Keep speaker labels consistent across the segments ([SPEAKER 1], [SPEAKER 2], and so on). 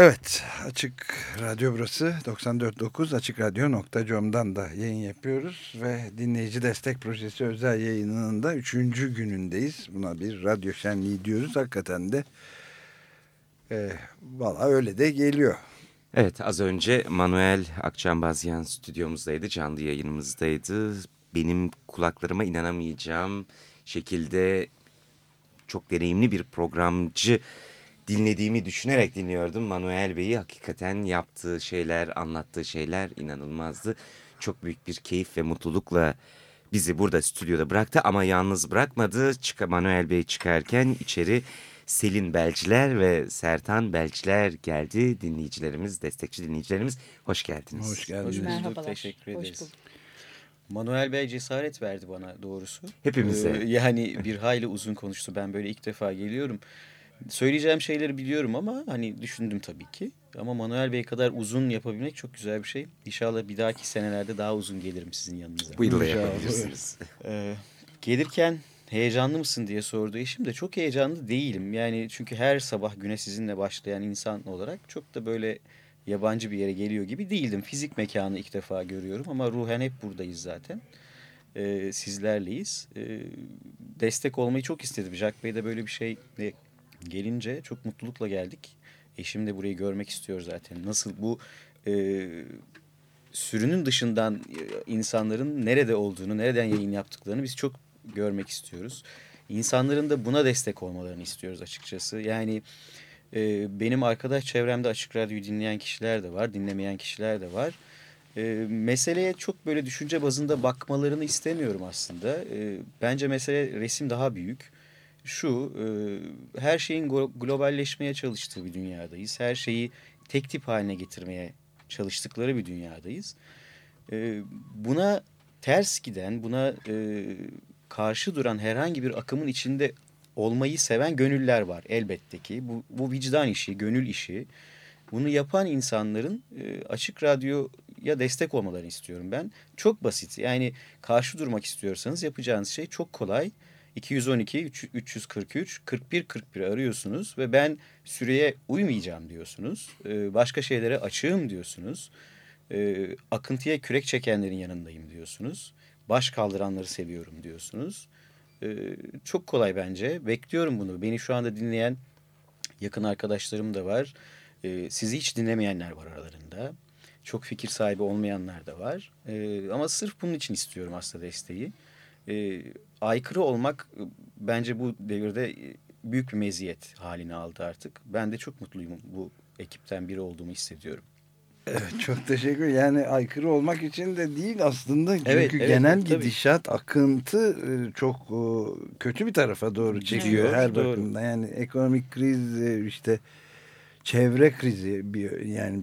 [SPEAKER 1] Evet Açık Radyo burası 94.9 AçıkRadyo.com'dan da yayın yapıyoruz ve dinleyici destek projesi özel yayınının da 3. günündeyiz. Buna bir radyo şenliği diyoruz hakikaten de e, valla öyle de geliyor.
[SPEAKER 2] Evet az önce Manuel Akçambazyan stüdyomuzdaydı canlı yayınımızdaydı. Benim kulaklarıma inanamayacağım şekilde çok deneyimli bir programcı dinlediğimi düşünerek dinliyordum. Manuel Bey'i hakikaten yaptığı şeyler, anlattığı şeyler inanılmazdı. Çok büyük bir keyif ve mutlulukla bizi burada stüdyoda bıraktı ama yalnız bırakmadı. Çık Manuel Bey çıkarken içeri Selin Belçiler ve Sertan Belçiler geldi. Dinleyicilerimiz, destekçi dinleyicilerimiz hoş geldiniz.
[SPEAKER 1] Hoş geldiniz.
[SPEAKER 3] Merhabalar. Teşekkür ederiz. Hoş Manuel Bey cesaret verdi bana doğrusu.
[SPEAKER 2] Hepimize.
[SPEAKER 3] Ee, yani bir hayli uzun konuştu. Ben böyle ilk defa geliyorum. Söyleyeceğim şeyleri biliyorum ama hani düşündüm tabii ki. Ama Manuel Bey kadar uzun yapabilmek çok güzel bir şey. İnşallah bir dahaki senelerde daha uzun gelirim sizin yanınıza.
[SPEAKER 2] Bu yılda yapabilirsiniz.
[SPEAKER 3] Ee, gelirken heyecanlı mısın diye sordu eşim de çok heyecanlı değilim. Yani çünkü her sabah güne sizinle başlayan insan olarak çok da böyle yabancı bir yere geliyor gibi değildim. Fizik mekanı ilk defa görüyorum ama ruhen hep buradayız zaten. Ee, sizlerleyiz. Ee, destek olmayı çok istedim. Jack Bey de böyle bir şey gelince çok mutlulukla geldik. Eşim de burayı görmek istiyor zaten. Nasıl bu e, sürünün dışından e, insanların nerede olduğunu, nereden yayın yaptıklarını biz çok görmek istiyoruz. İnsanların da buna destek olmalarını istiyoruz açıkçası. Yani e, benim arkadaş çevremde açık radyoyu dinleyen kişiler de var, dinlemeyen kişiler de var. E, meseleye çok böyle düşünce bazında bakmalarını istemiyorum aslında. E, bence mesele resim daha büyük şu, e, her şeyin globalleşmeye çalıştığı bir dünyadayız. Her şeyi tek tip haline getirmeye çalıştıkları bir dünyadayız. E, buna ters giden, buna e, karşı duran herhangi bir akımın içinde olmayı seven gönüller var elbette ki. Bu, bu vicdan işi, gönül işi. Bunu yapan insanların e, açık radyoya destek olmalarını istiyorum ben. Çok basit. Yani karşı durmak istiyorsanız yapacağınız şey çok kolay. 212 343 41 41 arıyorsunuz ve ben süreye uymayacağım diyorsunuz. Ee, başka şeylere açığım diyorsunuz. Ee, akıntıya kürek çekenlerin yanındayım diyorsunuz. Baş kaldıranları seviyorum diyorsunuz. Ee, çok kolay bence. Bekliyorum bunu. Beni şu anda dinleyen yakın arkadaşlarım da var. sizi hiç dinlemeyenler var aralarında. Çok fikir sahibi olmayanlar da var. ama sırf bunun için istiyorum aslında desteği e, aykırı olmak e, bence bu devirde e, büyük bir meziyet halini aldı artık. Ben de çok mutluyum bu ekipten biri olduğumu hissediyorum.
[SPEAKER 1] Evet çok teşekkür Yani aykırı olmak için de değil aslında. Çünkü
[SPEAKER 3] evet, evet,
[SPEAKER 1] genel
[SPEAKER 3] tabii.
[SPEAKER 1] gidişat, akıntı e, çok kötü bir tarafa doğru çekiyor evet, her doğru. bakımdan. Yani ekonomik kriz, işte çevre krizi, biyo, yani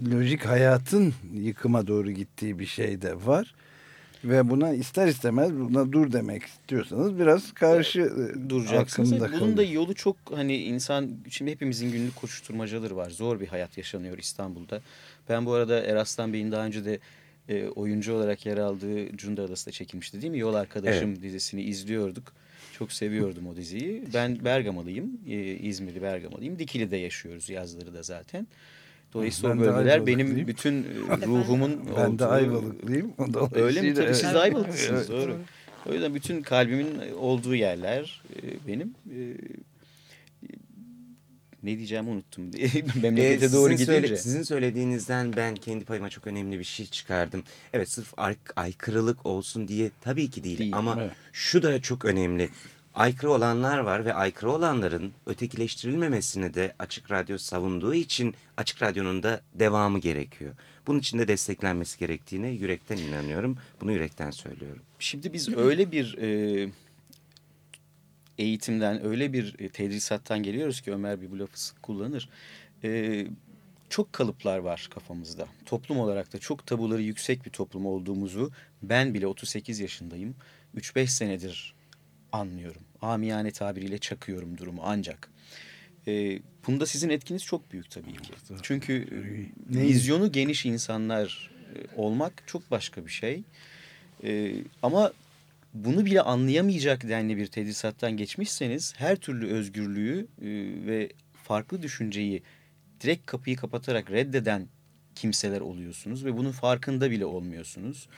[SPEAKER 1] biyolojik hayatın yıkıma doğru gittiği bir şey de var. Ve buna ister istemez buna dur demek istiyorsanız biraz karşı e,
[SPEAKER 3] duracaksınız. Bunun da yolu çok hani insan şimdi hepimizin günlük koşuşturmacaları var. Zor bir hayat yaşanıyor İstanbul'da. Ben bu arada Eraslan Bey'in daha önce de e, oyuncu olarak yer aldığı Cunda Adası'da çekilmişti değil mi? Yol Arkadaşım evet. dizisini izliyorduk. Çok seviyordum o diziyi. Ben Bergamalıyım. E, İzmirli Bergamalıyım. Dikili'de yaşıyoruz yazları da zaten. Dolayısıyla ben o bölgeler benim bütün ruhumun
[SPEAKER 1] Ben olduğu... de Ayvalıklıyım.
[SPEAKER 3] Öyle mi? Tabii evet. siz Ayvalıklısınız. Evet. Doğru. O yüzden bütün kalbimin olduğu yerler e, benim. E, ne diyeceğimi unuttum. Memlekete ee, doğru gidince. Söyle,
[SPEAKER 2] sizin söylediğinizden ben kendi payıma çok önemli bir şey çıkardım. Evet sırf ay aykırılık olsun diye tabii ki değil. değil ama evet. şu da çok önemli aykırı olanlar var ve aykırı olanların ötekileştirilmemesini de Açık Radyo savunduğu için Açık Radyo'nun da devamı gerekiyor. Bunun için de desteklenmesi gerektiğine yürekten inanıyorum. Bunu yürekten söylüyorum.
[SPEAKER 3] Şimdi biz öyle bir e, eğitimden, öyle bir e, tedrisattan geliyoruz ki Ömer bir bu lafı sık kullanır. E, çok kalıplar var kafamızda. Toplum olarak da çok tabuları yüksek bir toplum olduğumuzu ben bile 38 yaşındayım. 3-5 senedir anlıyorum. Amiyane tabiriyle çakıyorum durumu ancak. E, bunda sizin etkiniz çok büyük tabii ki. Çünkü e, vizyonu geniş insanlar e, olmak çok başka bir şey. E, ama bunu bile anlayamayacak denli bir tedrisattan geçmişseniz her türlü özgürlüğü e, ve farklı düşünceyi direkt kapıyı kapatarak reddeden kimseler oluyorsunuz ve bunun farkında bile olmuyorsunuz.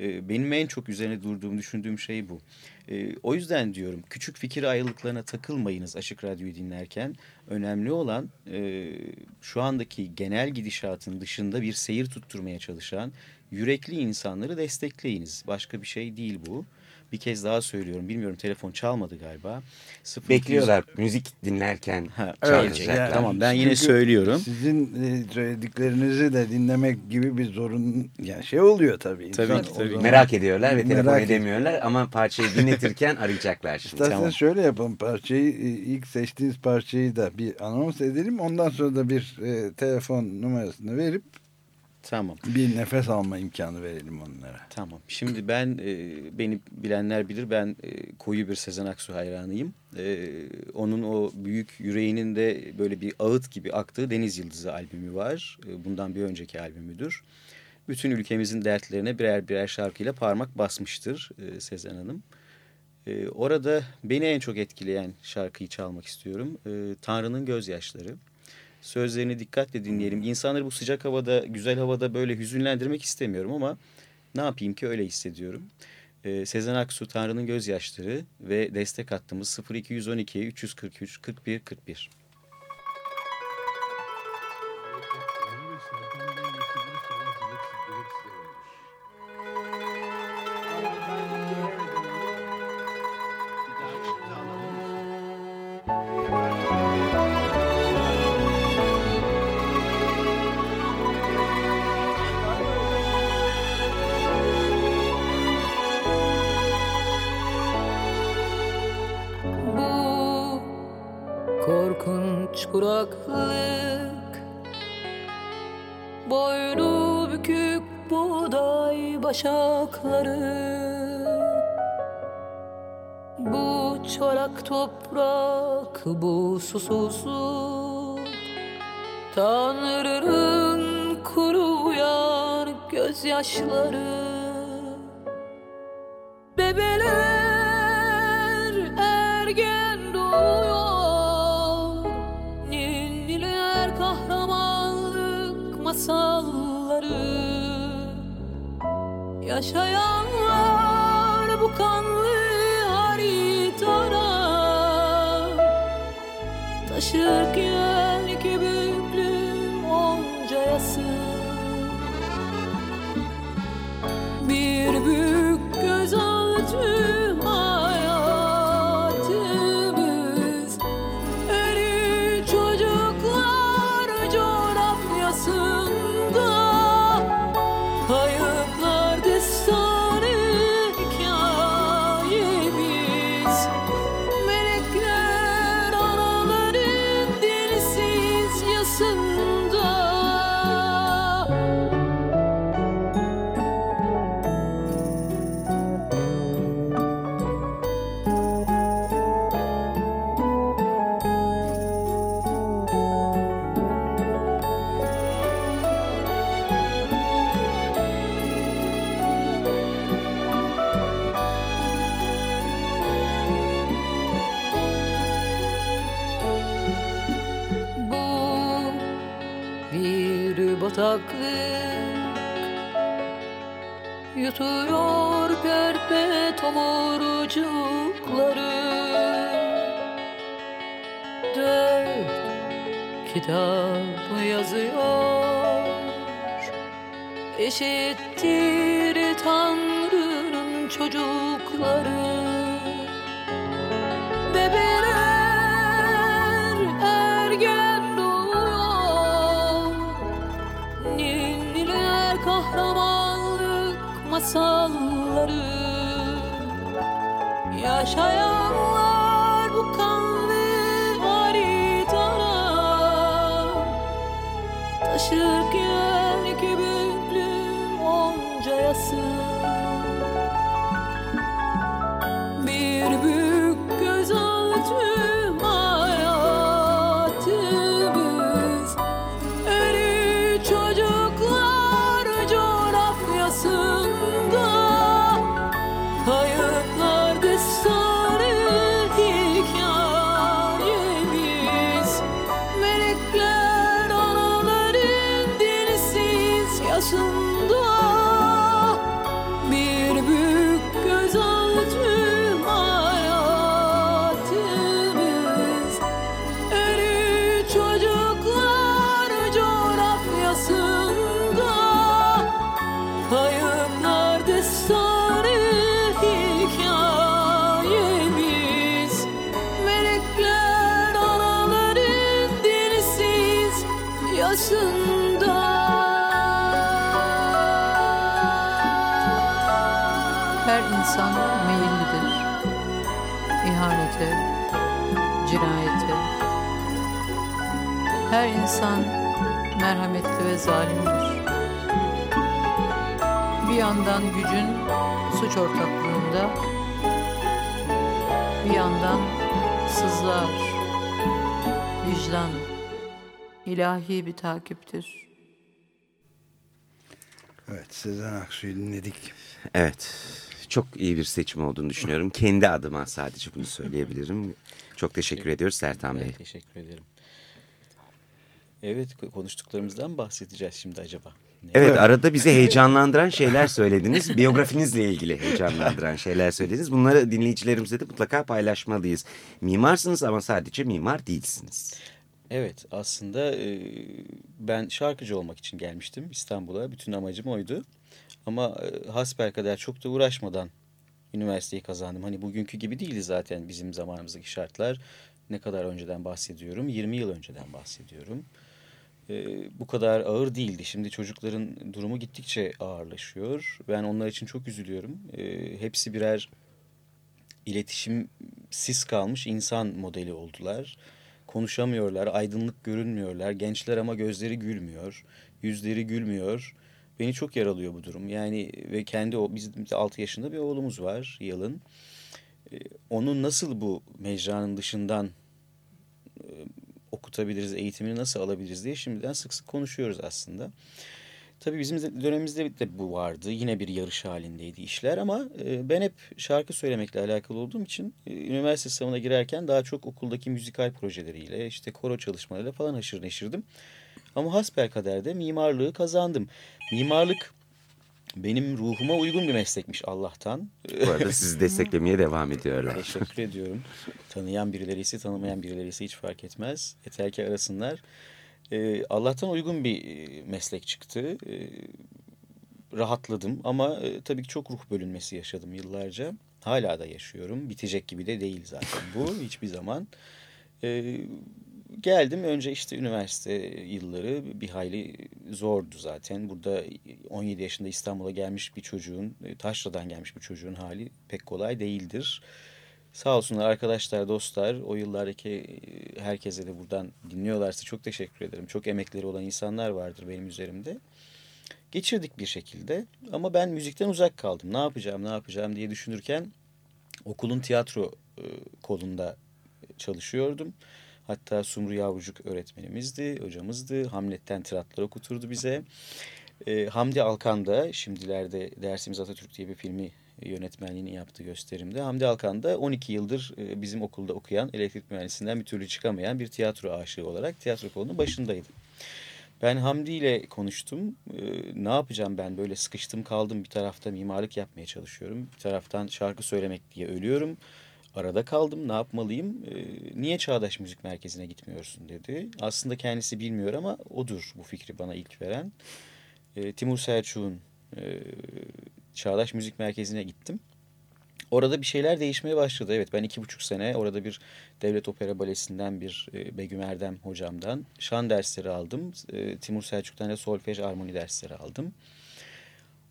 [SPEAKER 3] E, benim en çok üzerine durduğum, düşündüğüm şey bu. E, o yüzden diyorum küçük fikir ayrılıklarına takılmayınız Açık Radyo'yu dinlerken. Önemli olan e, şu andaki genel gidişatın dışında bir seyir tutturmaya çalışan yürekli insanları destekleyiniz. Başka bir şey değil bu. Bir kez daha söylüyorum. Bilmiyorum telefon çalmadı galiba.
[SPEAKER 2] 0200... Bekliyorlar müzik dinlerken
[SPEAKER 3] ha, evet, yani, Tamam ben yine söylüyorum.
[SPEAKER 1] Sizin e, söylediklerinizi de dinlemek gibi bir zorun yani şey oluyor tabii.
[SPEAKER 3] Tabii ki tabii.
[SPEAKER 2] Merak ediyorlar ve telefon edemiyorlar ama parçayı dinletirken arayacaklar şimdi.
[SPEAKER 1] İsterseniz tamam. şöyle yapalım parçayı e, ilk seçtiğiniz parçayı da bir anons edelim. Ondan sonra da bir e, telefon numarasını verip
[SPEAKER 3] Tamam.
[SPEAKER 1] Bir nefes alma imkanı verelim onlara.
[SPEAKER 3] Tamam. Şimdi ben e, beni bilenler bilir ben e, koyu bir Sezen Aksu hayranıyım. E, onun o büyük yüreğinin de böyle bir ağıt gibi aktığı Deniz Yıldızı albümü var. E, bundan bir önceki albümüdür. Bütün ülkemizin dertlerine birer birer şarkıyla parmak basmıştır e, Sezen Hanım. E, orada beni en çok etkileyen şarkıyı çalmak istiyorum. E, Tanrı'nın Gözyaşları. Sözlerini dikkatle dinleyelim. İnsanları bu sıcak havada, güzel havada böyle hüzünlendirmek istemiyorum ama ne yapayım ki öyle hissediyorum. Ee, Sezen Aksu, Tanrı'nın Gözyaşları ve destek hattımız 0212 343 41 41.
[SPEAKER 4] kuraklık. Boynu bükük buğday başakları. Bu çorak toprak, bu susuzluk Tanrı'nın kuruyan gözyaşları Yaşayanlar bu kanlı haritada Taşırken iki Eşittir Tanrı'nın çocukları
[SPEAKER 5] Her insan merhametli ve zalimdir. Bir yandan gücün suç ortaklığında, bir yandan sızlar, vicdan, ilahi bir takiptir.
[SPEAKER 1] Evet Sezen Aksu'yu dinledik.
[SPEAKER 2] Evet. Çok iyi bir seçim olduğunu düşünüyorum. Kendi adıma sadece bunu söyleyebilirim. Çok teşekkür ediyoruz Sertan Bey.
[SPEAKER 3] Teşekkür ederim. Evet konuştuklarımızdan bahsedeceğiz şimdi acaba.
[SPEAKER 2] Evet arada bizi heyecanlandıran şeyler söylediniz. Biyografinizle ilgili heyecanlandıran şeyler söylediniz. Bunları dinleyicilerimize de mutlaka paylaşmalıyız. Mimarsınız ama sadece mimar değilsiniz.
[SPEAKER 3] Evet aslında e, ben şarkıcı olmak için gelmiştim İstanbul'a. Bütün amacım oydu. Ama e, hasbelkader çok da uğraşmadan üniversiteyi kazandım. Hani bugünkü gibi değildi zaten bizim zamanımızdaki şartlar. Ne kadar önceden bahsediyorum? 20 yıl önceden bahsediyorum. E, bu kadar ağır değildi. Şimdi çocukların durumu gittikçe ağırlaşıyor. Ben onlar için çok üzülüyorum. E, hepsi birer iletişimsiz kalmış insan modeli oldular. Konuşamıyorlar, aydınlık görünmüyorlar. Gençler ama gözleri gülmüyor, yüzleri gülmüyor. Beni çok yaralıyor bu durum. Yani ve kendi o bizim 6 yaşında bir oğlumuz var Yalın. Ee, onun nasıl bu mecranın dışından e, okutabiliriz, eğitimini nasıl alabiliriz diye şimdiden sık sık konuşuyoruz aslında. Tabii bizim dönemimizde de bu vardı. Yine bir yarış halindeydi işler ama e, ben hep şarkı söylemekle alakalı olduğum için e, üniversite sınavına girerken daha çok okuldaki müzikal projeleriyle işte koro çalışmalarıyla falan haşır neşirdim. Ama hasbelkader mimarlığı kazandım. Mimarlık benim ruhuma uygun bir meslekmiş Allah'tan.
[SPEAKER 2] Bu arada sizi desteklemeye devam ediyorlar.
[SPEAKER 3] Teşekkür ediyorum. Tanıyan birileri ise tanımayan birileri ise hiç fark etmez. Yeter ki arasınlar. Ee, Allah'tan uygun bir e, meslek çıktı. Ee, rahatladım ama e, tabii ki çok ruh bölünmesi yaşadım yıllarca. Hala da yaşıyorum. Bitecek gibi de değil zaten bu hiçbir zaman. Ee, geldim önce işte üniversite yılları bir hayli zordu zaten. Burada 17 yaşında İstanbul'a gelmiş bir çocuğun, e, Taşra'dan gelmiş bir çocuğun hali pek kolay değildir. Sağ olsunlar arkadaşlar, dostlar. O yıllardaki e, herkese de buradan dinliyorlarsa çok teşekkür ederim. Çok emekleri olan insanlar vardır benim üzerimde. Geçirdik bir şekilde ama ben müzikten uzak kaldım. Ne yapacağım, ne yapacağım diye düşünürken okulun tiyatro e, kolunda çalışıyordum. Hatta Sumru Yavrucuk öğretmenimizdi, hocamızdı. Hamlet'ten tiratlar okuturdu bize. E, Hamdi Alkan da şimdilerde Dersimiz Atatürk diye bir filmi yönetmenliğini yaptığı gösterimde. Hamdi Alkan da 12 yıldır e, bizim okulda okuyan, elektrik mühendisinden bir türlü çıkamayan bir tiyatro aşığı olarak tiyatro kolunun başındaydı. Ben Hamdi ile konuştum. Ee, ne yapacağım ben böyle sıkıştım kaldım. Bir tarafta mimarlık yapmaya çalışıyorum. Bir taraftan şarkı söylemek diye ölüyorum. Arada kaldım ne yapmalıyım? Ee, niye Çağdaş Müzik Merkezi'ne gitmiyorsun dedi. Aslında kendisi bilmiyor ama odur bu fikri bana ilk veren. Ee, Timur Selçuk'un e, Çağdaş Müzik Merkezi'ne gittim. Orada bir şeyler değişmeye başladı. Evet ben iki buçuk sene orada bir devlet opera balesinden bir e, Begüm Erdem hocamdan şan dersleri aldım. E, Timur Selçuk'tan da solfej armoni dersleri aldım.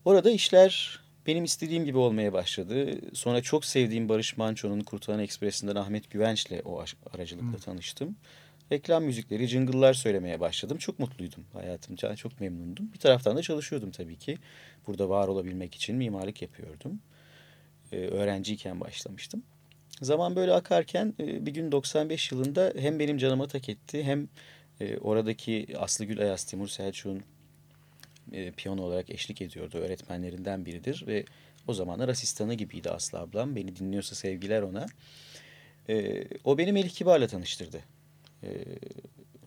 [SPEAKER 3] Orada işler benim istediğim gibi olmaya başladı. Sonra çok sevdiğim Barış Manço'nun Kurtulan Ekspresi'nden Ahmet Güvenç'le o aracılıkla tanıştım. Reklam müzikleri, jingle'lar söylemeye başladım. Çok mutluydum hayatımca, çok memnundum. Bir taraftan da çalışıyordum tabii ki. Burada var olabilmek için mimarlık yapıyordum. Ee, öğrenciyken başlamıştım. Zaman böyle akarken e, bir gün 95 yılında hem benim canıma tak etti hem e, oradaki Aslı Gül Ayaz Timur Selçuk'un e, piyano olarak eşlik ediyordu. Öğretmenlerinden biridir ve o zamanlar asistanı gibiydi Aslı ablam. Beni dinliyorsa sevgiler ona. O beni Melih Kibar'la tanıştırdı.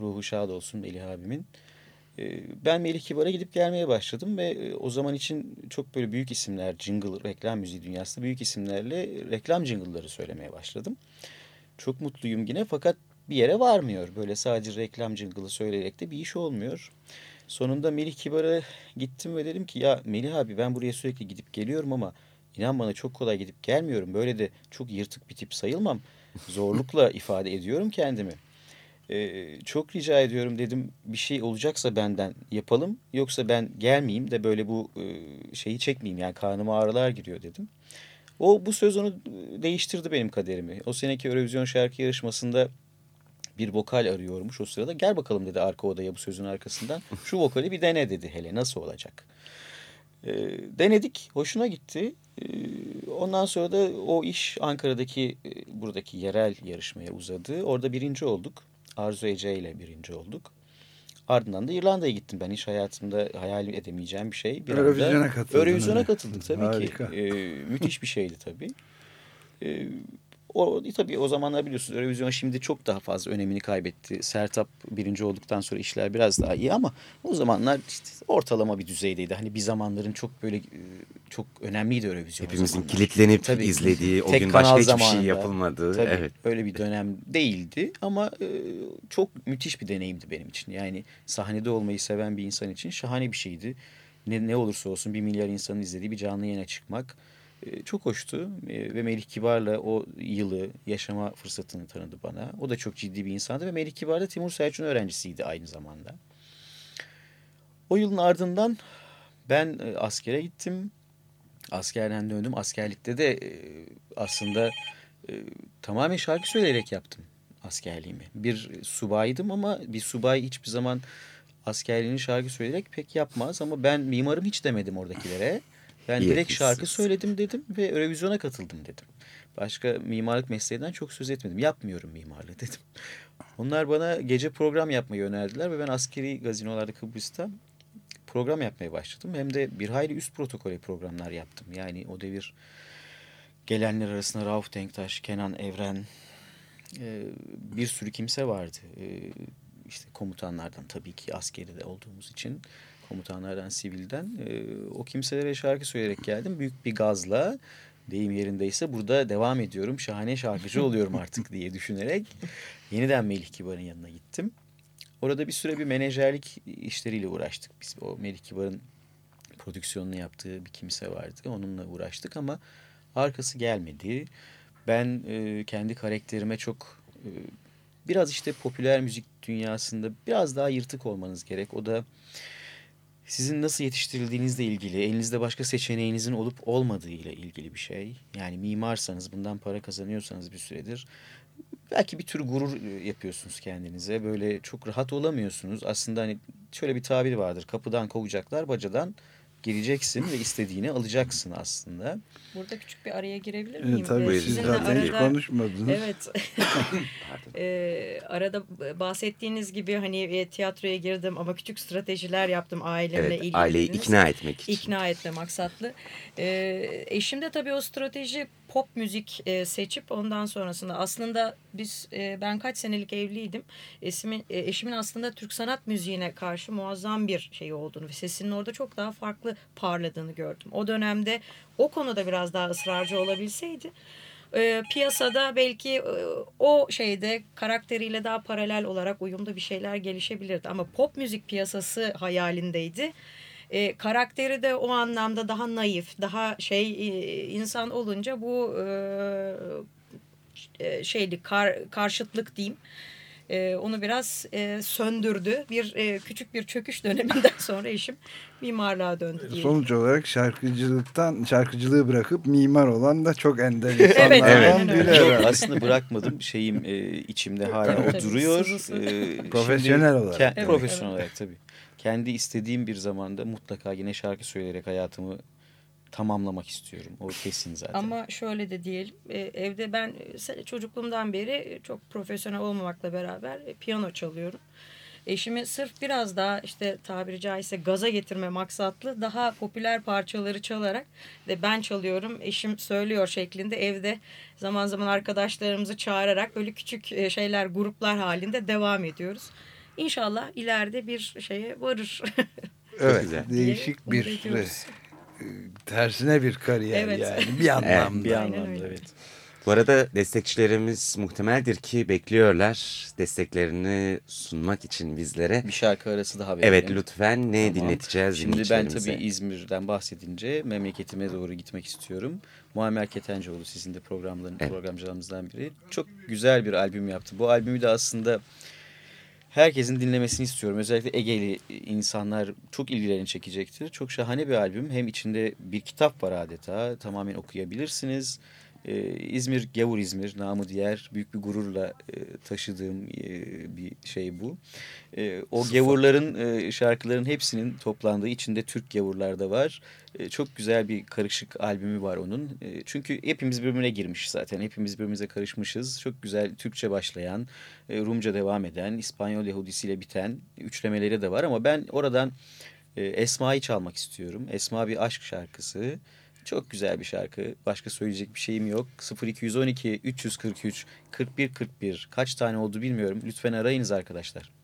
[SPEAKER 3] Ruhu şad olsun Melih abimin. Ee, ben Melih Kibar'a gidip gelmeye başladım ve e, o zaman için çok böyle büyük isimler, jingle, reklam müziği dünyasında büyük isimlerle reklam jingle'ları söylemeye başladım. Çok mutluyum yine fakat bir yere varmıyor. Böyle sadece reklam jingle'ı söyleyerek de bir iş olmuyor. Sonunda Melih Kibar'a gittim ve dedim ki ya Melih abi ben buraya sürekli gidip geliyorum ama inan bana çok kolay gidip gelmiyorum. Böyle de çok yırtık bir tip sayılmam. Zorlukla ifade ediyorum kendimi. Ee, çok rica ediyorum dedim bir şey olacaksa benden yapalım. Yoksa ben gelmeyeyim de böyle bu e, şeyi çekmeyeyim yani karnıma ağrılar giriyor dedim. O bu söz onu değiştirdi benim kaderimi. O seneki Eurovision şarkı yarışmasında bir vokal arıyormuş o sırada. Gel bakalım dedi arka odaya bu sözün arkasından. Şu vokali bir dene dedi hele nasıl olacak. E, denedik hoşuna gitti. E, ondan sonra da o iş Ankara'daki e, buradaki yerel yarışmaya uzadı. Orada birinci olduk. Arzu Ece ile birinci olduk. Ardından da İrlanda'ya gittim. Ben hiç hayatımda hayal edemeyeceğim bir şey. Bir
[SPEAKER 1] Eurovision'a
[SPEAKER 3] anda
[SPEAKER 1] katıldın,
[SPEAKER 3] Eurovision'a
[SPEAKER 1] evet.
[SPEAKER 3] katıldık tabii
[SPEAKER 1] Harika.
[SPEAKER 3] ki. E, müthiş bir şeydi tabii. E, o tabii o zamanlar biliyorsunuz Eurovision şimdi çok daha fazla önemini kaybetti. Sertap birinci olduktan sonra işler biraz daha iyi ama o zamanlar işte ortalama bir düzeydeydi. Hani bir zamanların çok böyle e, çok önemliydi Eurovision.
[SPEAKER 2] Hepimizin kilitlenip
[SPEAKER 3] Tabii.
[SPEAKER 2] izlediği, o gün başka hiçbir şey
[SPEAKER 3] zamanında.
[SPEAKER 2] yapılmadığı.
[SPEAKER 3] Tabii,
[SPEAKER 2] Evet.
[SPEAKER 3] öyle bir dönem değildi ama e, çok müthiş bir deneyimdi benim için. Yani sahnede olmayı seven bir insan için şahane bir şeydi. Ne, ne olursa olsun bir milyar insanın izlediği bir canlı yayına çıkmak e, çok hoştu. E, ve Melih Kibar'la o yılı yaşama fırsatını tanıdı bana. O da çok ciddi bir insandı ve Melih Kibar da Timur Selçuk'un öğrencisiydi aynı zamanda. O yılın ardından ben e, askere gittim. Askerden döndüm. Askerlikte de e, aslında e, tamamen şarkı söyleyerek yaptım askerliğimi. Bir subaydım ama bir subay hiçbir zaman askerliğini şarkı söyleyerek pek yapmaz. Ama ben mimarım hiç demedim oradakilere. Ben
[SPEAKER 2] İyi
[SPEAKER 3] direkt
[SPEAKER 2] etmişsiniz.
[SPEAKER 3] şarkı söyledim dedim ve Eurovision'a katıldım dedim. Başka mimarlık mesleğinden çok söz etmedim. Yapmıyorum mimarlığı dedim. Onlar bana gece program yapmayı önerdiler ve ben askeri gazinolarda Kıbrıs'ta program yapmaya başladım. Hem de bir hayli üst protokolü programlar yaptım. Yani o devir gelenler arasında Rauf Denktaş, Kenan Evren e, bir sürü kimse vardı. E, işte komutanlardan tabii ki askeri de olduğumuz için komutanlardan, sivilden e, o kimselere şarkı söyleyerek geldim. Büyük bir gazla deyim yerindeyse burada devam ediyorum. Şahane şarkıcı oluyorum artık diye düşünerek yeniden Melih Kibar'ın yanına gittim. Orada bir süre bir menajerlik işleriyle uğraştık. Biz o Melih Kibar'ın prodüksiyonunu yaptığı bir kimse vardı. Onunla uğraştık ama arkası gelmedi. Ben e, kendi karakterime çok e, biraz işte popüler müzik dünyasında biraz daha yırtık olmanız gerek. O da sizin nasıl yetiştirildiğinizle ilgili, elinizde başka seçeneğinizin olup olmadığı ile ilgili bir şey. Yani mimarsanız, bundan para kazanıyorsanız bir süredir belki bir tür gurur e, yapıyorsunuz kendinize. Böyle çok rahat olamıyorsunuz. Aslında hani şöyle bir tabir vardır. Kapıdan kovacaklar, bacadan gireceksin ve istediğini alacaksın aslında.
[SPEAKER 5] Burada küçük bir araya girebilir miyim?
[SPEAKER 1] tabii
[SPEAKER 5] Ee,
[SPEAKER 1] siz zaten hiç
[SPEAKER 5] arada-
[SPEAKER 1] konuşmadınız.
[SPEAKER 5] Evet. Ee, arada bahsettiğiniz gibi hani e, tiyatroya girdim ama küçük stratejiler yaptım ailemle
[SPEAKER 2] Evet,
[SPEAKER 5] ilgili.
[SPEAKER 2] aileyi ikna etmek için.
[SPEAKER 5] İkna etme maksatlı. Ee, eşim de tabii o strateji pop müzik e, seçip ondan sonrasında aslında biz e, ben kaç senelik evliydim. Eşimin, e, eşimin aslında Türk sanat müziğine karşı muazzam bir şey olduğunu ve sesinin orada çok daha farklı parladığını gördüm. O dönemde o konuda biraz daha ısrarcı olabilseydi e, piyasada belki e, o şeyde karakteriyle daha paralel olarak uyumlu bir şeyler gelişebilirdi. Ama pop müzik piyasası hayalindeydi. E, karakteri de o anlamda daha naif, daha şey e, insan olunca bu e, e, şeyli kar, karşıtlık diyeyim. E, onu biraz e, söndürdü. Bir e, küçük bir çöküş döneminden sonra eşim mimarlığa döndü diye.
[SPEAKER 1] Sonuç olarak şarkıcılıktan şarkıcılığı bırakıp mimar olan da çok ender insanlardan
[SPEAKER 5] Evet,
[SPEAKER 1] biri herhalde.
[SPEAKER 3] Aslında bırakmadım şeyim e, içimde hala o duruyor. E,
[SPEAKER 1] Profesyonel
[SPEAKER 3] şimdi
[SPEAKER 1] olarak.
[SPEAKER 3] ke-
[SPEAKER 5] Evet,
[SPEAKER 3] profesyonel
[SPEAKER 5] evet.
[SPEAKER 3] olarak tabii. Kendi istediğim bir zamanda mutlaka yine şarkı söyleyerek hayatımı tamamlamak istiyorum. O kesin zaten.
[SPEAKER 5] Ama şöyle de diyelim e, evde ben e, çocukluğumdan beri çok profesyonel olmamakla beraber e, piyano çalıyorum. Eşimi sırf biraz daha işte tabiri caizse gaza getirme maksatlı daha popüler parçaları çalarak ve ben çalıyorum eşim söylüyor şeklinde evde zaman zaman arkadaşlarımızı çağırarak böyle küçük şeyler gruplar halinde devam ediyoruz. İnşallah ileride bir şeye varır.
[SPEAKER 1] Evet,
[SPEAKER 2] güzel.
[SPEAKER 1] değişik bir tersine bir kariyer
[SPEAKER 5] Evet.
[SPEAKER 1] yani bir anlamda.
[SPEAKER 3] bir
[SPEAKER 5] Aynen
[SPEAKER 3] anlamda evet.
[SPEAKER 2] Bu arada destekçilerimiz muhtemeldir ki bekliyorlar desteklerini sunmak için bizlere.
[SPEAKER 3] Bir şarkı arası daha verelim.
[SPEAKER 2] Evet lütfen ne
[SPEAKER 3] Tamam.
[SPEAKER 2] dinleteceğiz
[SPEAKER 3] Şimdi ben tabii İzmir'den bahsedince memleketime doğru gitmek istiyorum. Muammer Ketencoğlu sizin de programların
[SPEAKER 2] Evet.
[SPEAKER 3] programcılarımızdan biri. Çok güzel bir albüm yaptı. Bu albümü de aslında herkesin dinlemesini istiyorum. Özellikle Egeli insanlar çok ilgilerini çekecektir. Çok şahane bir albüm. Hem içinde bir kitap var adeta. Tamamen okuyabilirsiniz. Ee, İzmir, Gavur İzmir namı diğer büyük bir gururla e, taşıdığım e, bir şey bu. E, o Sıfır. gavurların e, şarkıların hepsinin toplandığı içinde Türk gavurlar da var. E, çok güzel bir karışık albümü var onun. E, çünkü hepimiz birbirine girmiş zaten. Hepimiz birbirimize karışmışız. Çok güzel Türkçe başlayan, e, Rumca devam eden, İspanyol Yahudisiyle biten üçlemeleri de var. Ama ben oradan e, Esma'yı çalmak istiyorum. Esma bir aşk şarkısı. Çok güzel bir şarkı. Başka söyleyecek bir şeyim yok. 0212 343 41 41 kaç tane oldu bilmiyorum. Lütfen arayınız arkadaşlar.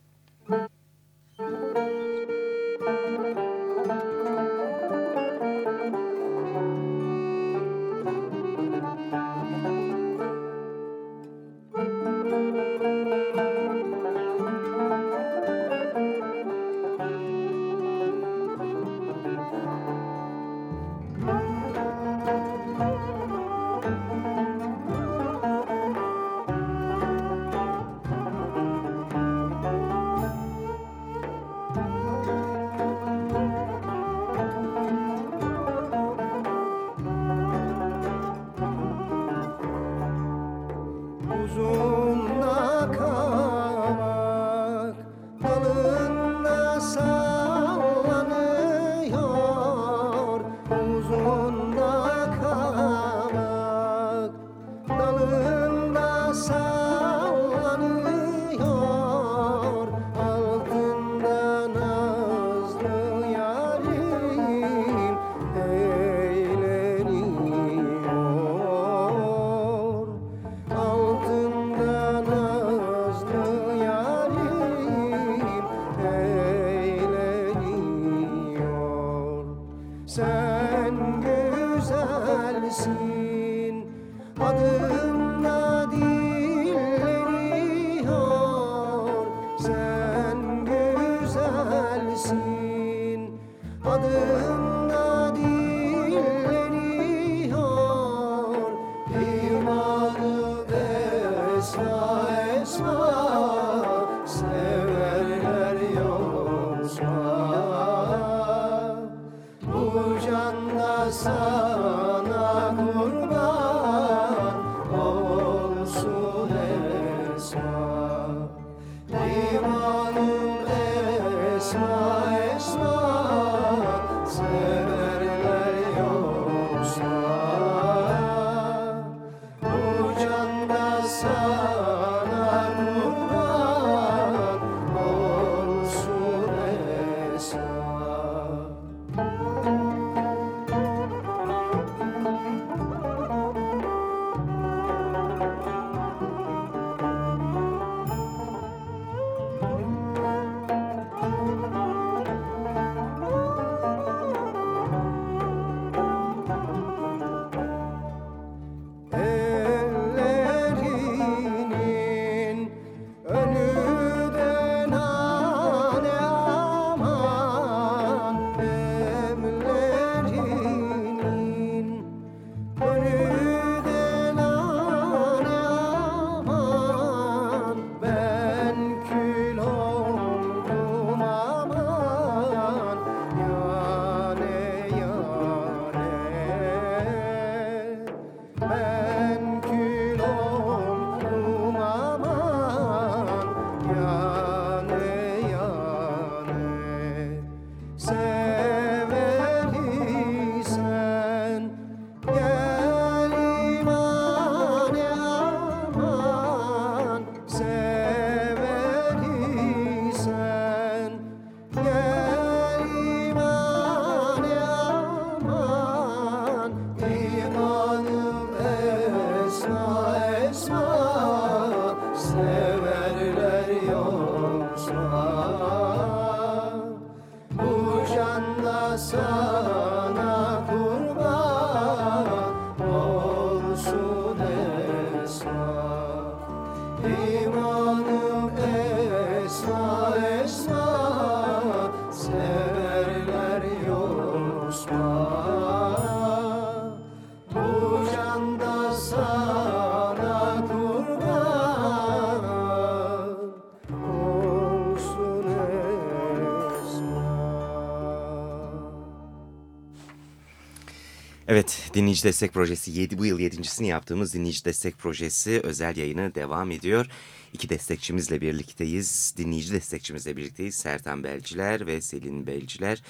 [SPEAKER 2] Evet, dinleyici destek projesi 7 bu yıl yedincisini yaptığımız dinleyici destek projesi özel yayını devam ediyor. İki destekçimizle birlikteyiz. Dinleyici destekçimizle birlikteyiz. Sertan Belciler ve Selin Belciler.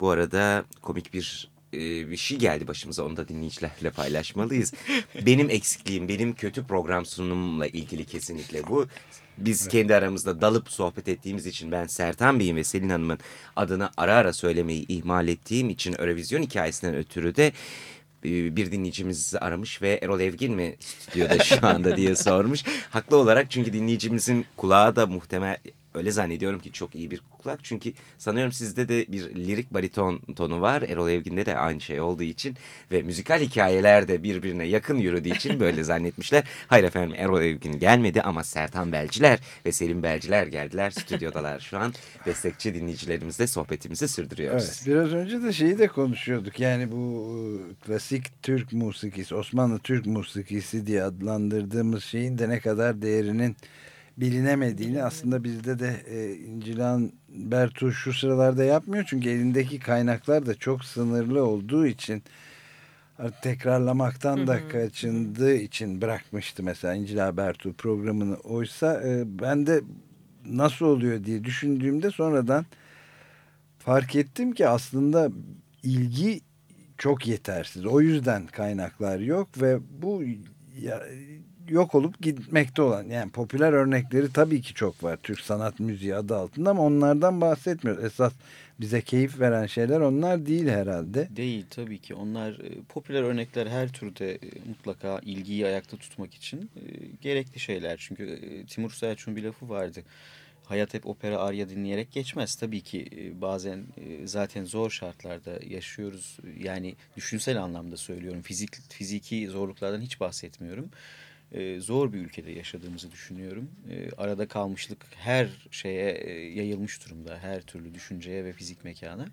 [SPEAKER 2] Bu arada komik bir e, bir şey geldi başımıza onu da dinleyicilerle paylaşmalıyız. benim eksikliğim, benim kötü program sunumumla ilgili kesinlikle bu. Biz evet. kendi aramızda dalıp sohbet ettiğimiz için ben Sertan Bey'in ve Selin Hanım'ın adını ara ara söylemeyi ihmal ettiğim için Eurovision hikayesinden ötürü de e, bir dinleyicimiz aramış ve Erol Evgin mi stüdyoda şu anda diye sormuş. Haklı olarak çünkü dinleyicimizin kulağı da muhtemel öyle zannediyorum ki çok iyi bir kulak. Çünkü sanıyorum sizde de bir lirik bariton tonu var. Erol Evgin'de de aynı şey olduğu için ve müzikal hikayeler de birbirine yakın yürüdüğü için böyle zannetmişler. Hayır efendim Erol Evgin gelmedi ama Sertan Belciler ve Selim Belciler geldiler. Stüdyodalar şu an. Destekçi dinleyicilerimizle sohbetimizi sürdürüyoruz.
[SPEAKER 1] Evet, biraz önce de şeyi de konuşuyorduk. Yani bu e, klasik Türk musikisi, Osmanlı Türk musikisi diye adlandırdığımız şeyin de ne kadar değerinin bilinemediğini aslında bizde de e, İncilan Bertu şu sıralarda yapmıyor. Çünkü elindeki kaynaklar da çok sınırlı olduğu için tekrarlamaktan da kaçındığı için bırakmıştı mesela İncila Bertu programını. Oysa e, ben de nasıl oluyor diye düşündüğümde sonradan fark ettim ki aslında ilgi çok yetersiz. O yüzden kaynaklar yok ve bu ya, yok olup gitmekte olan yani popüler örnekleri tabii ki çok var Türk sanat müziği adı altında ama onlardan bahsetmiyoruz. Esas bize keyif veren şeyler onlar değil herhalde.
[SPEAKER 3] Değil tabii ki onlar e, popüler örnekler her türde e, mutlaka ilgiyi ayakta tutmak için e, gerekli şeyler. Çünkü Timur Selçuk'un bir lafı vardı. Hayat hep opera arya dinleyerek geçmez. Tabii ki bazen zaten zor şartlarda yaşıyoruz. Yani düşünsel anlamda söylüyorum. Fizik, fiziki zorluklardan hiç bahsetmiyorum e, zor bir ülkede yaşadığımızı düşünüyorum. E, arada kalmışlık her şeye e, yayılmış durumda. Her türlü düşünceye ve fizik mekana.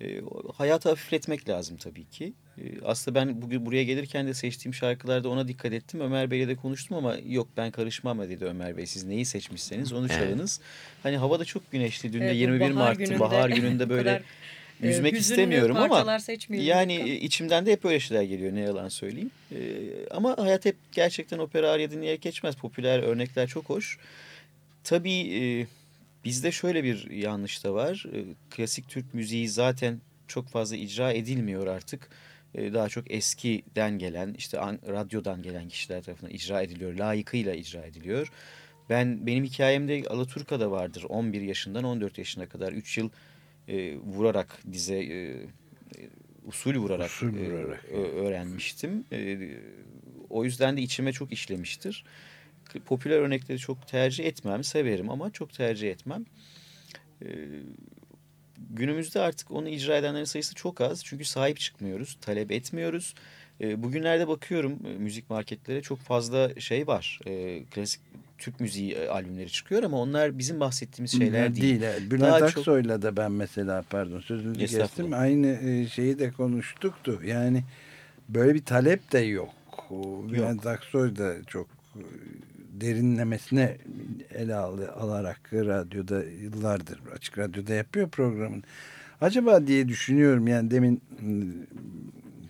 [SPEAKER 3] E, hayatı hafifletmek lazım tabii ki. E, aslında ben bugün buraya gelirken de seçtiğim şarkılarda ona dikkat ettim. Ömer Bey'le de konuştum ama yok ben karışmam dedi Ömer Bey. Siz neyi seçmişseniz onu çalınız. Hani hava da çok güneşli. Dün de evet, 21 Mart'tı. Gününde, bahar gününde böyle üzmek istemiyorum ama yani içimden de hep öyle şeyler geliyor ne yalan söyleyeyim. Ee, ama hayat hep gerçekten opera arya dinleyerek geçmez. Popüler örnekler çok hoş. Tabii e, bizde şöyle bir yanlış da var. E, klasik Türk müziği zaten çok fazla icra edilmiyor artık. Daha çok eskiden gelen işte radyodan gelen kişiler tarafından icra ediliyor. Layıkıyla icra ediliyor. Ben benim hikayemde Alaturka'da vardır. 11 yaşından 14 yaşına kadar 3 yıl e, vurarak dize e, usul vurarak, usul e, vurarak. E, öğrenmiştim. E, o yüzden de içime çok işlemiştir. Popüler örnekleri çok tercih etmem, severim ama çok tercih etmem. E, günümüzde artık onu icra edenlerin sayısı çok az. Çünkü sahip çıkmıyoruz, talep etmiyoruz. E, bugünlerde bakıyorum e, müzik marketlere çok fazla şey var. E, klasik Türk müziği e, albümleri çıkıyor ama onlar bizim bahsettiğimiz şeyler değil. Değil.
[SPEAKER 1] Bülent Daha Aksoy'la çok... da ben mesela pardon sözünü kestim. Aynı e, şeyi de konuştuktu. Yani böyle bir talep de yok. Bülent Aksoy da çok e, derinlemesine ele al, alarak radyoda yıllardır açık radyoda yapıyor programın. Acaba diye düşünüyorum yani demin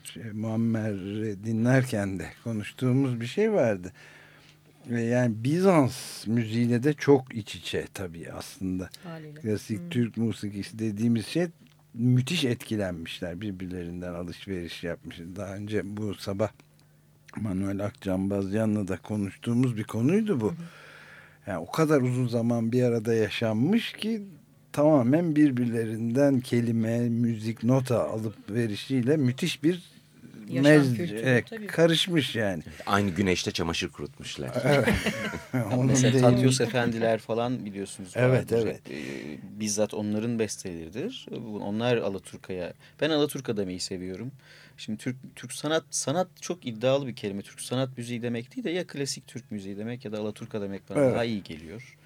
[SPEAKER 1] şey, Muammer dinlerken de konuştuğumuz bir şey vardı yani Bizans müziğine de çok iç içe tabii aslında. Haliyle. Klasik hmm. Türk musikisi dediğimiz şey müthiş etkilenmişler birbirlerinden alışveriş yapmışlar. Daha önce bu sabah Manuel Akcanbazyan'la da konuştuğumuz bir konuydu bu. Yani o kadar uzun zaman bir arada yaşanmış ki tamamen birbirlerinden kelime, müzik, nota alıp verişiyle müthiş bir mez, e, karışmış yani.
[SPEAKER 2] Aynı güneşte çamaşır kurutmuşlar.
[SPEAKER 3] Onun Mesela Tatyos Efendiler falan biliyorsunuz.
[SPEAKER 1] Evet vardır. evet.
[SPEAKER 3] Ee, bizzat onların besteleridir. Onlar Alaturka'ya. Ben Alaturka demeyi seviyorum. Şimdi Türk Türk sanat sanat çok iddialı bir kelime. Türk sanat müziği demek değil de ya klasik Türk müziği demek ya da Alaturka demek bana evet. daha iyi geliyor.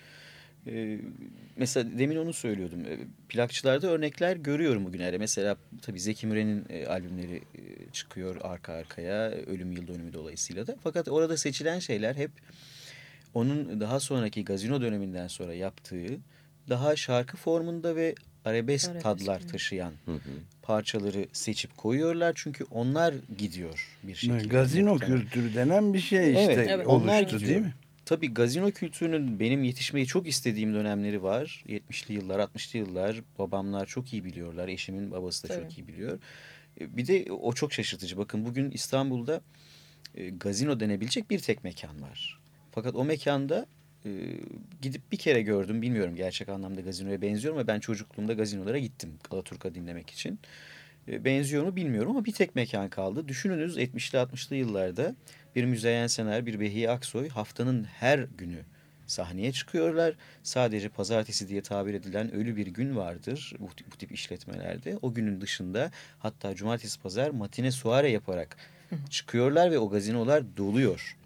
[SPEAKER 3] Ee, mesela demin onu söylüyordum. Ee, plakçılarda örnekler görüyorum bugünlerde. Mesela tabii Zeki Müren'in e, albümleri e, çıkıyor arka arkaya ölüm yıl dönümü dolayısıyla da. Fakat orada seçilen şeyler hep onun daha sonraki gazino döneminden sonra yaptığı daha şarkı formunda ve arabesk,
[SPEAKER 5] Arabesk,
[SPEAKER 3] tadlar
[SPEAKER 5] evet.
[SPEAKER 3] taşıyan
[SPEAKER 2] Hı hı.
[SPEAKER 3] parçaları seçip koyuyorlar. Çünkü onlar gidiyor bir şekilde.
[SPEAKER 1] Gazino kültürü denen bir şey işte
[SPEAKER 3] Evet,
[SPEAKER 5] evet.
[SPEAKER 3] Onlar
[SPEAKER 1] oluştu
[SPEAKER 3] gidiyor.
[SPEAKER 1] değil mi?
[SPEAKER 3] Tabii gazino kültürünün benim yetişmeyi çok istediğim dönemleri var. 70'li yıllar, 60'lı yıllar babamlar çok iyi biliyorlar. Eşimin babası da
[SPEAKER 5] Tabii.
[SPEAKER 3] çok iyi biliyor. E, Bir de o çok şaşırtıcı. Bakın bugün İstanbul'da e, gazino denebilecek bir tek mekan var. Fakat o mekanda e, gidip bir kere gördüm. Bilmiyorum gerçek anlamda gazinoya benziyor mu? Ben çocukluğumda gazinolara gittim Alaturka dinlemek için. E, benziyor mu bilmiyorum ama bir tek mekan kaldı. Düşününüz 70'li 60'lı yıllarda bir Müzeyyen Sener, bir Behiye Aksoy haftanın her günü sahneye çıkıyorlar. Sadece pazartesi diye tabir edilen ölü bir gün vardır bu, bu tip işletmelerde. O günün dışında hatta cumartesi pazar matine suare yaparak çıkıyorlar ve o gazinolar doluyor.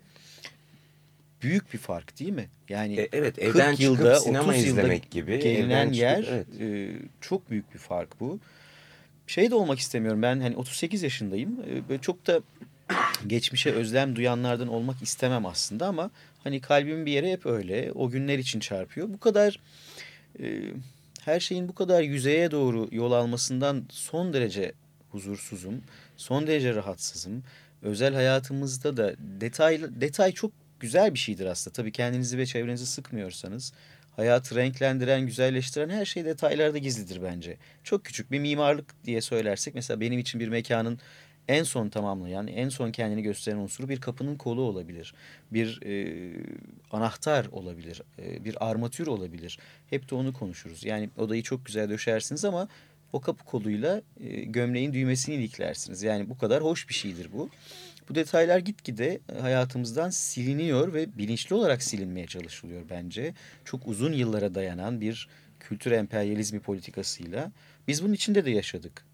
[SPEAKER 3] Büyük bir fark değil mi? Yani
[SPEAKER 2] E, evet
[SPEAKER 3] 40
[SPEAKER 2] evden çıkıp
[SPEAKER 3] yılda,
[SPEAKER 2] sinema
[SPEAKER 3] 30 yılda
[SPEAKER 2] izlemek gibi.
[SPEAKER 3] gelinen
[SPEAKER 2] evden çıkıp-
[SPEAKER 3] yer
[SPEAKER 2] evet.
[SPEAKER 3] e, çok büyük bir fark bu. Şey de olmak istemiyorum ben hani 38 yaşındayım. E, böyle çok da geçmişe özlem duyanlardan olmak istemem aslında ama hani kalbimin bir yere hep öyle. O günler için çarpıyor. Bu kadar e, her şeyin bu kadar yüzeye doğru yol almasından son derece huzursuzum. Son derece rahatsızım. Özel hayatımızda da detay detay çok güzel bir şeydir aslında. Tabii kendinizi ve çevrenizi sıkmıyorsanız hayatı renklendiren, güzelleştiren her şey detaylarda gizlidir bence. Çok küçük bir mimarlık diye söylersek mesela benim için bir mekanın en son tamamlayan, en son kendini gösteren unsuru bir kapının kolu olabilir. Bir e, anahtar olabilir, e, bir armatür olabilir. Hep de onu konuşuruz. Yani odayı çok güzel döşersiniz ama o kapı koluyla e, gömleğin düğmesini iliklersiniz. Yani bu kadar hoş bir şeydir bu. Bu detaylar gitgide hayatımızdan siliniyor ve bilinçli olarak silinmeye çalışılıyor bence. Çok uzun yıllara dayanan bir kültür emperyalizmi politikasıyla. Biz bunun içinde de yaşadık.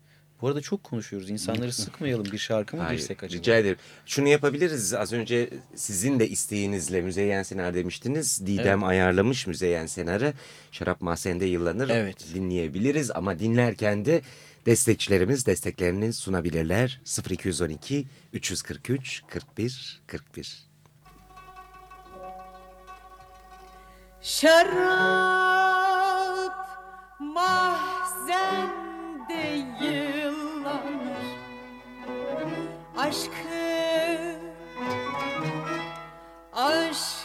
[SPEAKER 3] Bu arada çok konuşuyoruz. İnsanları sıkmayalım. Bir şarkı mı
[SPEAKER 2] Hayır,
[SPEAKER 3] girsek acaba?
[SPEAKER 2] rica ederim. Şunu yapabiliriz. Az önce sizin de isteğinizle Müzeyyen Senar demiştiniz. Didem ayarlamış Müzeyyen Senar'ı. Şarap Mahzen'de yıllanır.
[SPEAKER 3] Evet.
[SPEAKER 2] Dinleyebiliriz ama dinlerken de destekçilerimiz desteklerini sunabilirler. 0212 343 41 41.
[SPEAKER 6] Şarap mahzende yıllanır Aşkı Aşkı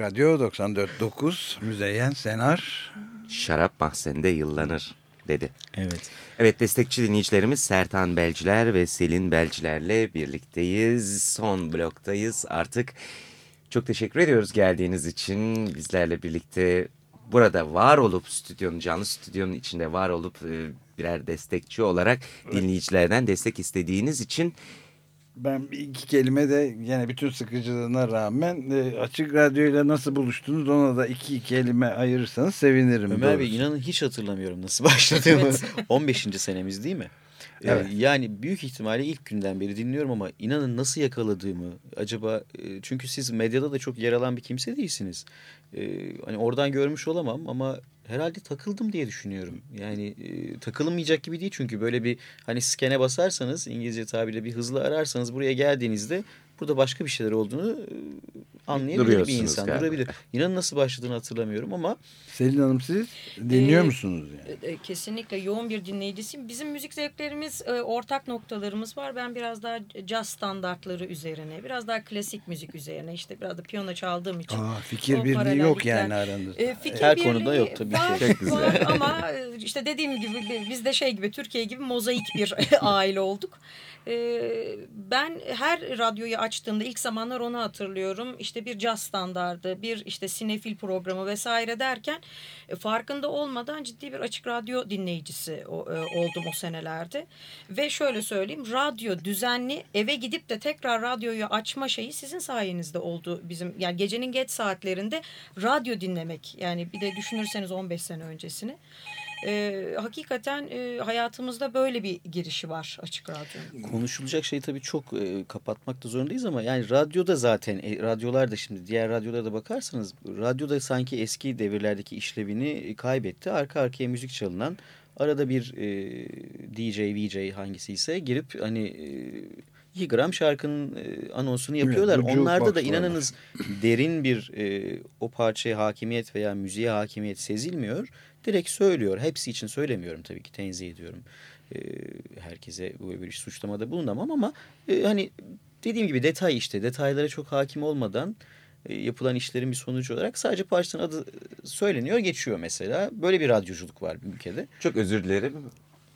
[SPEAKER 1] Açık Radyo 94.9 Müzeyyen Senar.
[SPEAKER 2] Şarap mahzeninde yıllanır dedi.
[SPEAKER 3] Evet.
[SPEAKER 2] Evet destekçi dinleyicilerimiz Sertan Belciler ve Selin Belciler'le birlikteyiz. Son bloktayız artık. Çok teşekkür ediyoruz geldiğiniz için. Bizlerle birlikte burada var olup stüdyonun canlı stüdyonun içinde var olup e, birer destekçi olarak dinleyicilerden destek istediğiniz için
[SPEAKER 1] Ben bir iki kelime de yine bütün sıkıcılığına rağmen e, Açık Radyo'yla nasıl buluştunuz ona da iki kelime ayırırsanız sevinirim.
[SPEAKER 3] Ömer Bey inanın hiç hatırlamıyorum nasıl başladığımı. 15. senemiz değil mi? Ee,
[SPEAKER 1] Evet.
[SPEAKER 3] yani büyük ihtimalle ilk günden beri dinliyorum ama inanın nasıl yakaladığımı acaba e, çünkü siz medyada da çok yer alan bir kimse değilsiniz. Ee, hani oradan görmüş olamam ama herhalde takıldım diye düşünüyorum. Yani e, takılmayacak gibi değil çünkü böyle bir hani skene basarsanız İngilizce tabirle bir hızlı ararsanız buraya geldiğinizde burada başka bir şeyler olduğunu e, anlayabilir bir insan.
[SPEAKER 2] galiba.
[SPEAKER 3] Durabilir. İnanın nasıl başladığını hatırlamıyorum ama
[SPEAKER 1] Selin Hanım siz dinliyor
[SPEAKER 5] Ee,
[SPEAKER 1] musunuz yani?
[SPEAKER 5] E, Kesinlikle yoğun bir dinleyicisiyim. Bizim müzik zevklerimiz, e, ortak noktalarımız var. Ben biraz daha caz standartları üzerine, biraz daha klasik müzik üzerine, işte biraz da piyano çaldığım için.
[SPEAKER 1] Aa, fikir birliği yok yani aranızda.
[SPEAKER 5] E, fikir
[SPEAKER 3] Her
[SPEAKER 5] birliği
[SPEAKER 3] konuda yok tabii
[SPEAKER 5] var,
[SPEAKER 3] ki.
[SPEAKER 2] Çok güzel.
[SPEAKER 5] ama e, işte dediğim gibi bi- biz de şey gibi Türkiye gibi mozaik bir aile olduk. E, ben her radyoyu açtığımda ilk zamanlar onu hatırlıyorum. İşte bir caz standardı, bir işte sinefil programı vesaire derken e, farkında olmadan ciddi bir açık radyo dinleyicisi e, oldum o senelerde. Ve şöyle söyleyeyim radyo düzenli eve gidip de tekrar radyoyu açma şeyi sizin sayenizde oldu bizim. Yani gecenin geç saatlerinde radyo dinlemek yani bir de düşünürseniz 15 sene öncesini. E, hakikaten e, hayatımızda böyle bir girişi var açık radyonun.
[SPEAKER 3] Konuşulacak şey tabii çok e, kapatmak da zorundayız ama yani radyoda zaten e, radyolar da şimdi diğer radyolara da bakarsanız radyoda sanki eski devirlerdeki işlevini e, kaybetti. Arka arkaya müzik çalınan arada bir e, DJ, VJ hangisi ise girip hani e, 2 gram şarkının e, anonsunu yapıyorlar.
[SPEAKER 1] bu
[SPEAKER 3] Onlarda da inanınız derin bir e, o parçaya hakimiyet veya müziğe hakimiyet sezilmiyor. Direkt söylüyor. Hepsi için söylemiyorum tabii ki tenzih ediyorum. E, herkese böyle bir suçlamada bulunamam ama e, hani dediğim gibi detay işte detaylara çok hakim olmadan e, yapılan işlerin bir sonucu olarak sadece parçanın adı söyleniyor geçiyor mesela. Böyle bir radyoculuk var ülkede.
[SPEAKER 2] çok özür dilerim.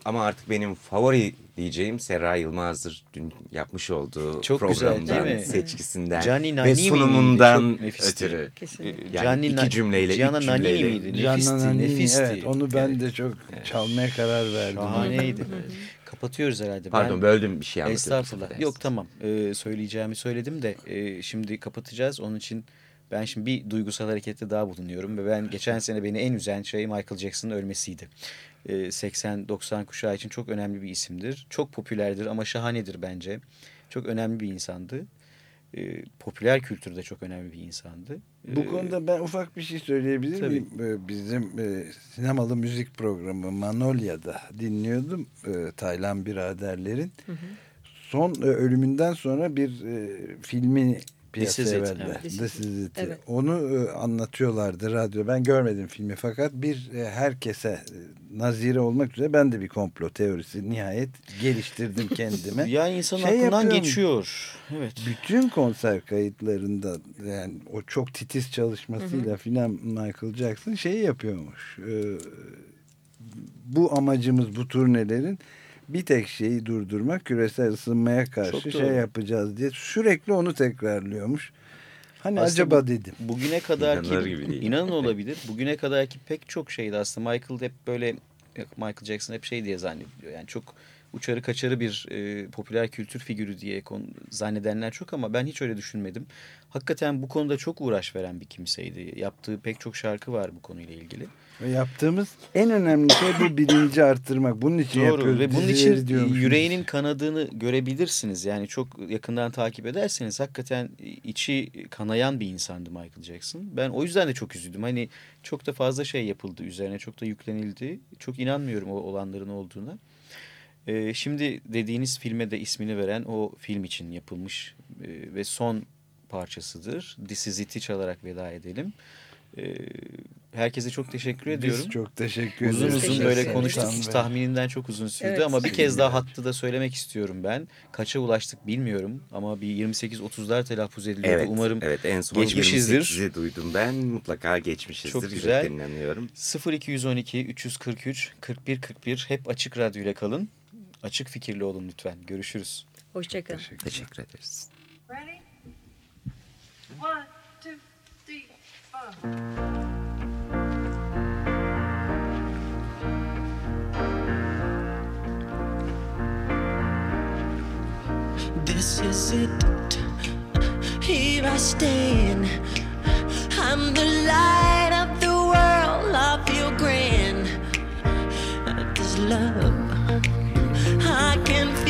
[SPEAKER 2] Ama artık benim favori diyeceğim Serra Yılmaz'dır. Dün yapmış olduğu
[SPEAKER 3] Çok güzel,
[SPEAKER 2] programdan,
[SPEAKER 3] değil mi?
[SPEAKER 2] seçkisinden
[SPEAKER 3] Gianni
[SPEAKER 2] ve sunumundan
[SPEAKER 3] miydi?
[SPEAKER 2] Ötürü.
[SPEAKER 5] Kesinlikle.
[SPEAKER 2] Yani iki cümleyle,
[SPEAKER 3] Gianna
[SPEAKER 2] üç cümleyle.
[SPEAKER 3] miydi?
[SPEAKER 1] Canan
[SPEAKER 3] Nefisti,
[SPEAKER 1] Nannini,
[SPEAKER 3] nefisti.
[SPEAKER 1] Evet onu ben de çok çalmaya karar verdim.
[SPEAKER 3] Şahaneydi. Kapatıyoruz herhalde.
[SPEAKER 2] Pardon
[SPEAKER 3] Ben-
[SPEAKER 2] böldüm bir şey anlatıyordum.
[SPEAKER 3] Estağfurullah.
[SPEAKER 2] affedersiniz.
[SPEAKER 3] Yok tamam. Ee, söyleyeceğimi söyledim de e, şimdi kapatacağız. Onun için ben şimdi bir duygusal harekette daha bulunuyorum ve ben geçen sene beni en üzen şey Michael Jackson'ın ölmesiydi. Ee, 80-90 kuşağı için çok önemli bir isimdir. Çok popülerdir ama şahanedir bence. Çok önemli bir insandı. Ee, popüler kültürde çok önemli bir insandı.
[SPEAKER 1] Bu
[SPEAKER 3] Ee,
[SPEAKER 1] konuda ben ufak bir şey söyleyebilir
[SPEAKER 3] Tabii.
[SPEAKER 1] miyim? Ee, Bizim e, sinemalı müzik programı Manolya'da dinliyordum e, Taylan biraderlerin. Son e, ölümünden sonra bir e, filmi
[SPEAKER 3] This Is It, evet.
[SPEAKER 1] This Is It.
[SPEAKER 5] Evet.
[SPEAKER 1] Onu e, anlatıyorlardı radyo. Ben görmedim filmi fakat bir e, herkese e, nazire olmak üzere ben de bir komplo teorisi nihayet geliştirdim kendime.
[SPEAKER 3] Ya insanın
[SPEAKER 1] Şey
[SPEAKER 3] aklından
[SPEAKER 1] yapıyorum.
[SPEAKER 3] geçiyor. Evet.
[SPEAKER 1] Bütün konser kayıtlarında yani o çok titiz çalışmasıyla filan Michael Jackson şey yapıyormuş. Ee, bu amacımız bu turnelerin bir tek şeyi durdurmak küresel ısınmaya karşı
[SPEAKER 3] Çok
[SPEAKER 1] şey yapacağız diye sürekli onu tekrarlıyormuş. Hani
[SPEAKER 3] Aslında
[SPEAKER 1] acaba dedim.
[SPEAKER 3] Bugüne kadar ki inanın olabilir. Bugüne kadar ki pek çok şeydi aslında. Michael hep böyle Michael Jackson hep şey diye zannediyor. Yani çok uçarı kaçarı bir e, popüler kültür figürü diye zannedenler çok ama ben hiç öyle düşünmedim. Hakikaten bu konuda çok uğraş veren bir kimseydi. Yaptığı pek çok şarkı var bu konuyla ilgili.
[SPEAKER 1] Ve yaptığımız en önemli şey bu bilinci arttırmak. Bunun için
[SPEAKER 3] Doğru
[SPEAKER 1] yapıyoruz.
[SPEAKER 3] ve bunun için
[SPEAKER 1] diyormuşuz.
[SPEAKER 3] yüreğinin kanadığını görebilirsiniz. Yani çok yakından takip ederseniz hakikaten içi kanayan bir insandı Michael Jackson. Ben o yüzden de çok üzüldüm. Hani çok da fazla şey yapıldı üzerine çok da yüklenildi. Çok inanmıyorum o olanların olduğuna. E, şimdi dediğiniz filme de ismini veren o film için yapılmış e, ve son parçasıdır. This is it'i çalarak veda edelim. E, herkese çok teşekkür ediyorum.
[SPEAKER 1] Biz çok teşekkür ederiz.
[SPEAKER 3] Uzun uzun böyle konuştuk.
[SPEAKER 1] Hiç
[SPEAKER 3] tahminimden çok uzun sürdü
[SPEAKER 5] evet.
[SPEAKER 3] ama bir kez daha hattı da söylemek istiyorum ben. Kaça ulaştık bilmiyorum ama bir 28-30'lar telaffuz ediliyordu.
[SPEAKER 2] Evet,
[SPEAKER 3] Umarım
[SPEAKER 2] evet, en son
[SPEAKER 3] geçmişizdir.
[SPEAKER 2] 28'i duydum ben. Mutlaka geçmişizdir.
[SPEAKER 3] Çok güzel. 0212 343 41 41 hep açık radyoyla kalın. Açık fikirli olun lütfen. Görüşürüz.
[SPEAKER 5] Hoşçakalın.
[SPEAKER 1] Teşekkür,
[SPEAKER 2] Teşekkür ederiz.
[SPEAKER 7] This is it. Here I stand. I'm the light of the world. I feel grand. This love.
[SPEAKER 8] looking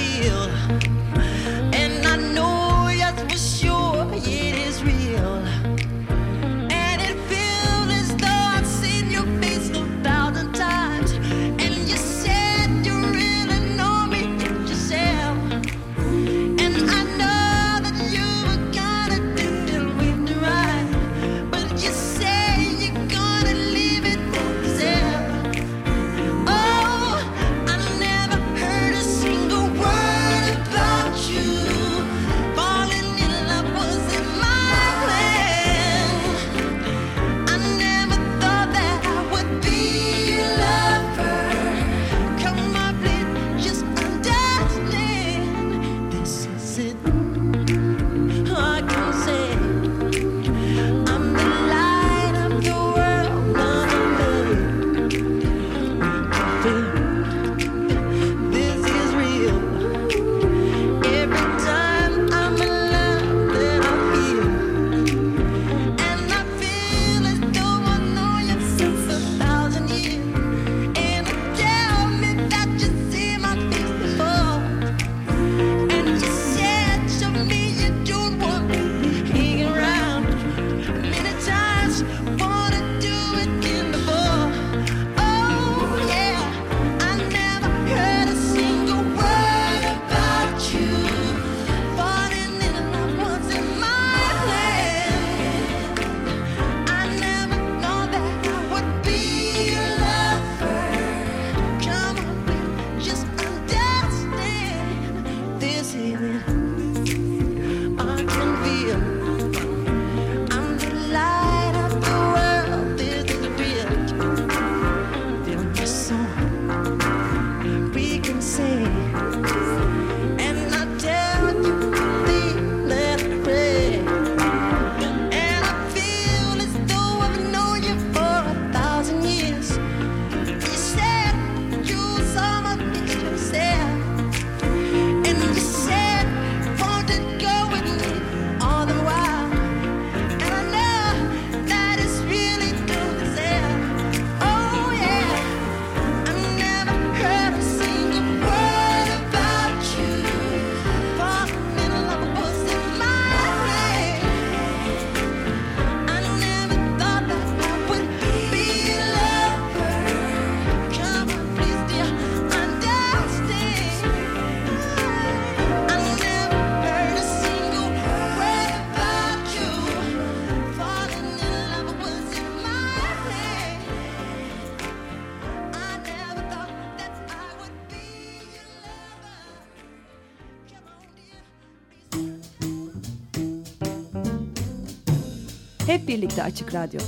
[SPEAKER 8] birlikte Açık Radyo.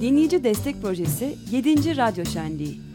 [SPEAKER 8] Dinleyici Destek Projesi 7. Radyo Şenliği